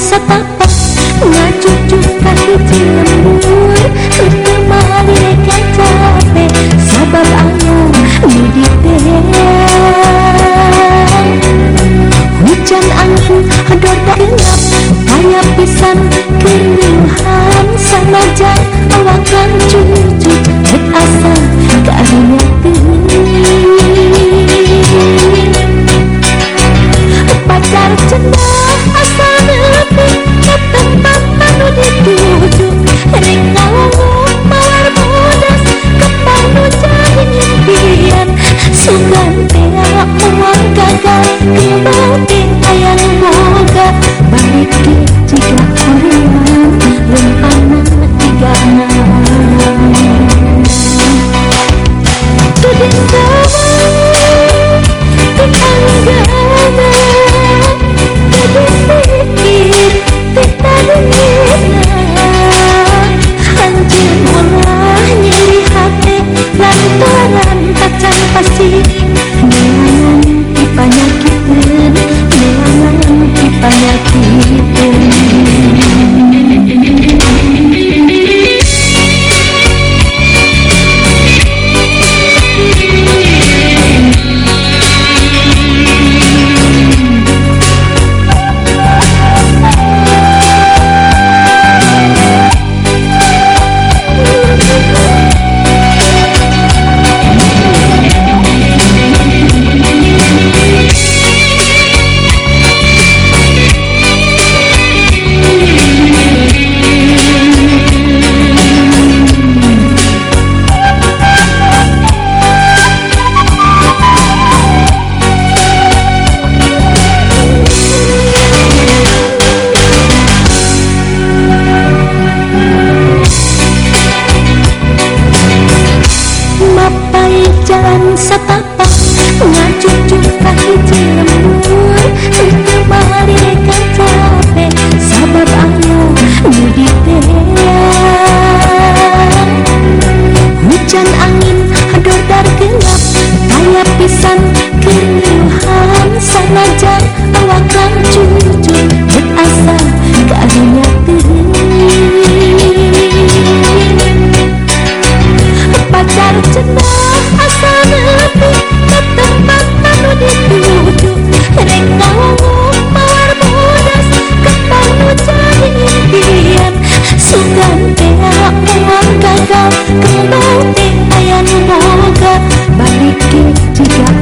setapak Ngaju juga di Cilembur Kena mari kacape Sabab ayam di teh Hujan angin hador gelap Kayak pisan keringan Sanajan awakan cucu Cet asa keadaan like a Jika